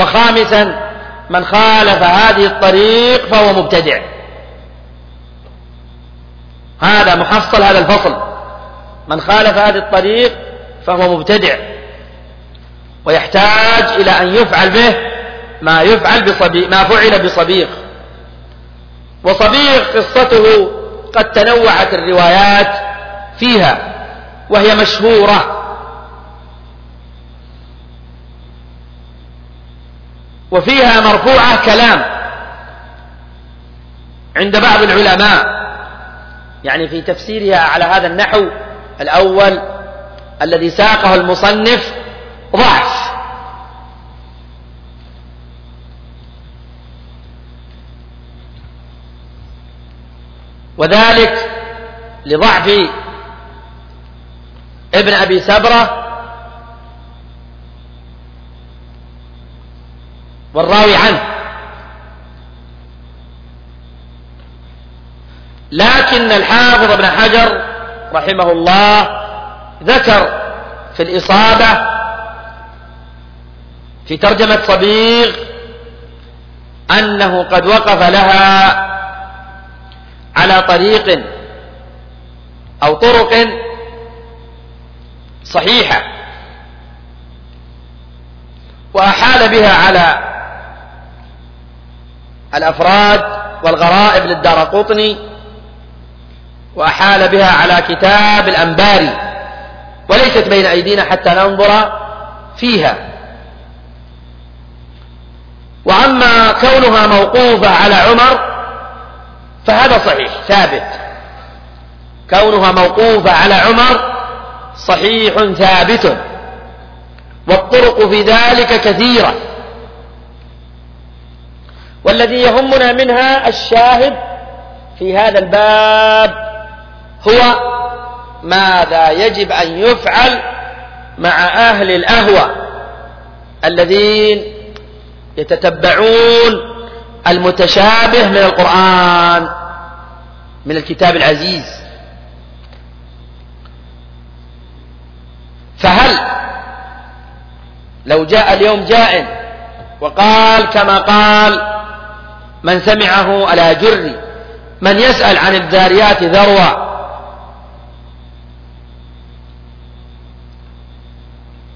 وخامسا من خالف هذه الطريق فهو مبتدع. هذا محصل هذا الفصل. من خالف هذه الطريق فهو مبتدع. ويحتاج إلى أن يفعل به ما يفعل بصبيغ ما فعل بصبيغ. وصبيغ قصته قد تنوعت الروايات فيها وهي مشهورة. وفيها مرفوعة كلام عند بعض العلماء. يعني في تفسيرها على هذا النحو الأول الذي ساقه المصنف ضعف. وذلك لضعف ابن أبي سبرة والراوي عنه. لكن الحافظ ابن حجر رحمه الله ذكر في الإصابة في ترجمة صبيغ أنه قد وقف لها على طريق أو طرق صحيحة وأحال بها على الأفراد والغرائب للدار قطني وأحال بها على كتاب الأنباري وليست بين أيدينا حتى ننظر فيها. وأما كونها موقوفة على عمر فهذا صحيح ثابت. كونها موقوفة على عمر صحيح ثابت. والطرق في ذلك كثيرة. والذي يهمنا منها الشاهد في هذا الباب هو ماذا يجب أن يفعل مع أهل الأهوى الذين يتتبعون المتشابه من القرآن من الكتاب العزيز. فهل لو جاء اليوم جاء وقال كما قال من سمعه على جر من يسأل عن الذاريات ذروة.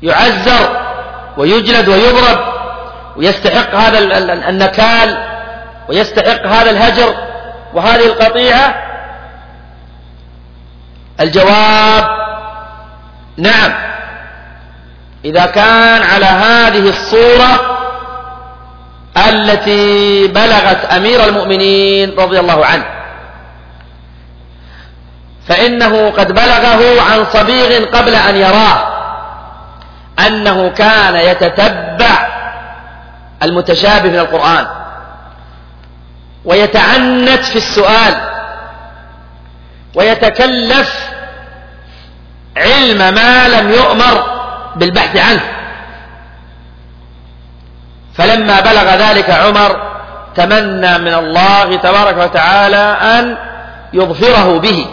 يعزر ويجلد ويضرب ويستحق هذا النكال ويستحق هذا الهجر وهذه القطيعة. الجواب نعم. إذا كان على هذه الصورة التي بلغت أمير المؤمنين رضي الله عنه. فإنه قد بلغه عن صبيغ قبل أن يراه أنه كان يتتبع المتشابه من القرآن ويتعنت في السؤال ويتكلف علم ما لم يؤمر بالبحث عنه. فلما بلغ ذلك عمر تمنى من الله تبارك وتعالى أن يظفره به.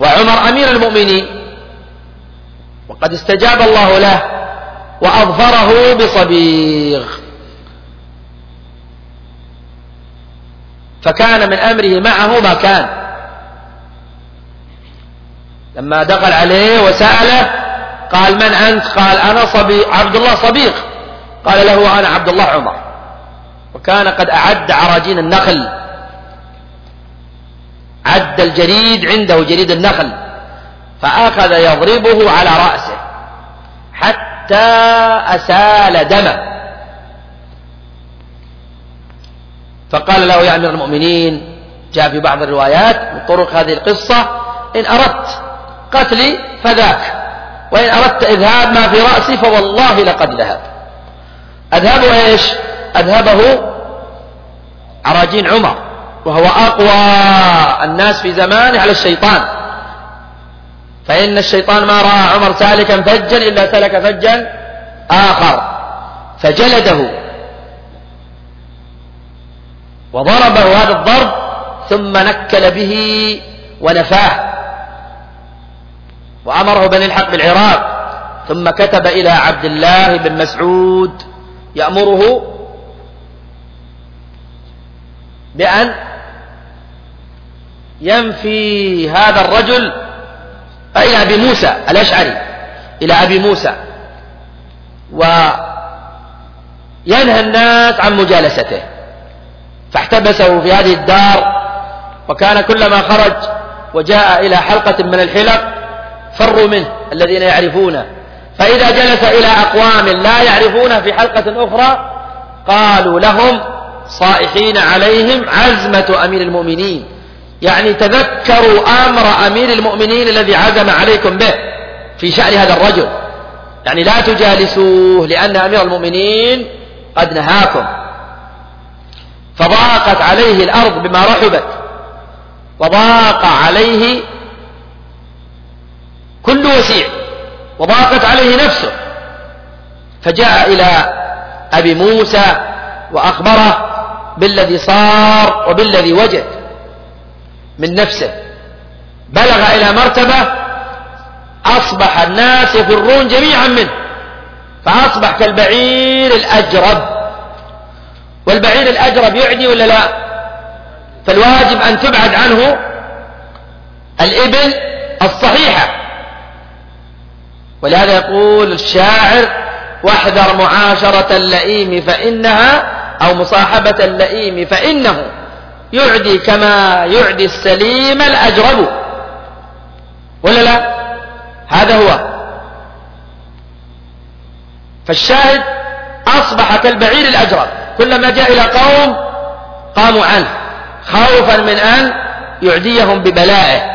وعمر أمير المؤمنين وقد استجاب الله له وأظفره بصبيغ. فكان من أمره معه ما كان لما دخل عليه وسأله قال من أنت؟ قال أنا صبي عبد الله صبيغ قال له أنا عبد الله عمر. وكان قد أعد عراجين النخل. عد الجريد عنده جريد النخل. فأخذ يضربه على رأسه. حتى أسال دمه. فقال له يا أمير المؤمنين جاء في بعض الروايات من طرق هذه القصة إن أردت قتلي فذاك. وإن أردت إذهاب ما في رأسي فوالله لقد ذهب أذهبه إيش؟ أذهبه عراجين عمر وهو أقوى الناس في زمانه على الشيطان. فإن الشيطان ما رأى عمر سالكا فجا إلا سلك فجا آخر. فجلده. وضربه هذا الضرب ثم نكل به ونفاه. وأمره بأن يلحق بالعراق. ثم كتب إلى عبد الله بن مسعود يأمره بأن ينفي هذا الرجل إلى أبي موسى الأشعري إلى أبي موسى وينهى الناس عن مجالسته. فاحتبسه في هذه الدار وكان كلما خرج وجاء إلى حلقة من الحلق فروا منه الذين يعرفونه. فإذا جلس إلى أقوام لا يعرفونه في حلقة أخرى قالوا لهم صائحين عليهم عزمة أمير المؤمنين. يعني تذكروا أمر أمير المؤمنين الذي عزم عليكم به في شأن هذا الرجل. يعني لا تجالسوه لأن أمير المؤمنين قد نهاكم. فضاقت عليه الأرض بما رحبت. وضاق عليه كل وسيع وضاقت عليه نفسه. فجاء إلى أبي موسى وأخبره بالذي صار وبالذي وجد من نفسه. بلغ إلى مرتبة أصبح الناس يفرون جميعا منه فأصبح كالبعير الأجرب. والبعير الأجرب يعدي ولا لا؟ فالواجب أن تبعد عنه الإبل الصحيحة. ولهذا يقول الشاعر واحذر معاشرة اللئيم فإنها أو مصاحبة اللئيم فإنه يعدي كما يعدي السليم الأجرب. ولا لا؟ هذا هو. فالشاهد أصبح كالبعير الأجرب. كلما جاء إلى قوم قاموا عنه خوفا من أن يعديهم ببلائه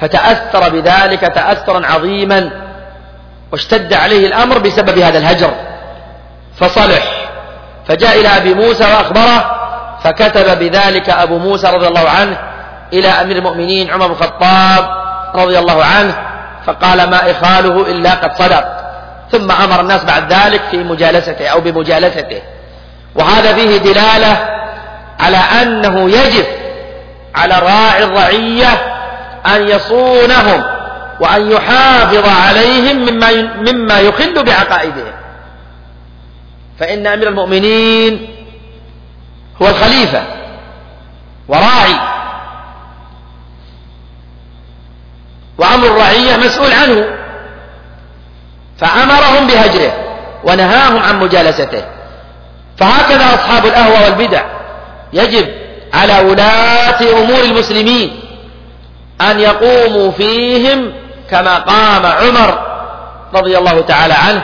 فتأثر بذلك تأثرا عظيما. واشتد عليه الأمر بسبب هذا الهجر. فصلح. فجاء إلى أبي موسى وأخبره فكتب بذلك أبو موسى رضي الله عنه إلى أمير المؤمنين عمر بن الخطاب رضي الله عنه فقال ما إخاله إلا قد صدق. ثم أمر الناس بعد ذلك في مجالسته أو بمجالسته. وهذا فيه دلالة على أنه يجب على راعي الرعية أن يصونهم. وأن يحافظ عليهم مما مما يخل بعقائدهم. فإن أمير المؤمنين هو الخليفة وراعي. وأمر الرعية مسؤول عنه. فأمرهم بهجره ونهاهم عن مجالسته. فهكذا أصحاب الأهوى والبدع. يجب على ولاة أمور المسلمين أن يقوموا فيهم كما قام عمر رضي الله تعالى عنه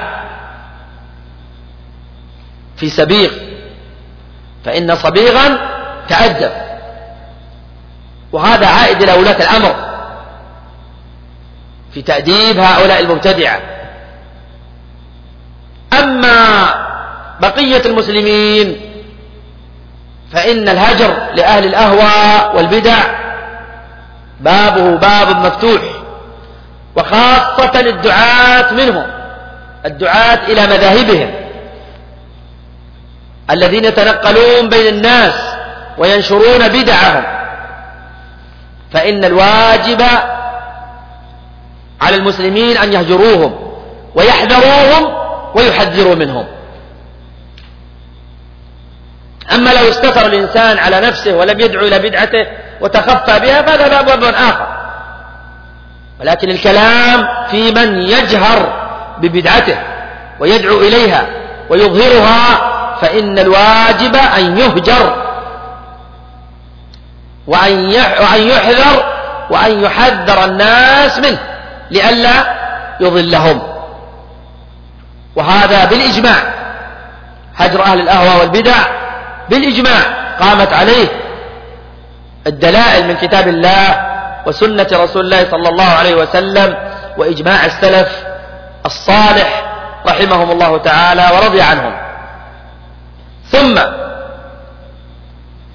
في سبيغ فإن صبيغا تأدب. وهذا عائد إلى ولاة الأمر في تأديب هؤلاء المبتدعة. أما بقية المسلمين فإن الهجر لأهل الأهواء والبدع بابه باب مفتوح. وخاصة الدعاة منهم الدعاة إلى مذاهبهم الذين يتنقلون بين الناس وينشرون بدعهم. فإن الواجب على المسلمين أن يهجروهم ويحذروهم ويحذروا منهم. أما لو استثر الإنسان على نفسه ولم يدعو إلى بدعته وتخفى بها فهذا باب آخر. ولكن الكلام في من يجهر ببدعته ويدعو إليها ويظهرها فإن الواجب أن يهجر وأن يحذر وأن يحذر الناس منه لئلا يضلهم. وهذا بالإجماع. هجر أهل الأهوى والبدع بالإجماع قامت عليه الدلائل من كتاب الله وسنة رسول الله صلى الله عليه وسلم وإجماع السلف الصالح رحمهم الله تعالى ورضي عنهم. ثم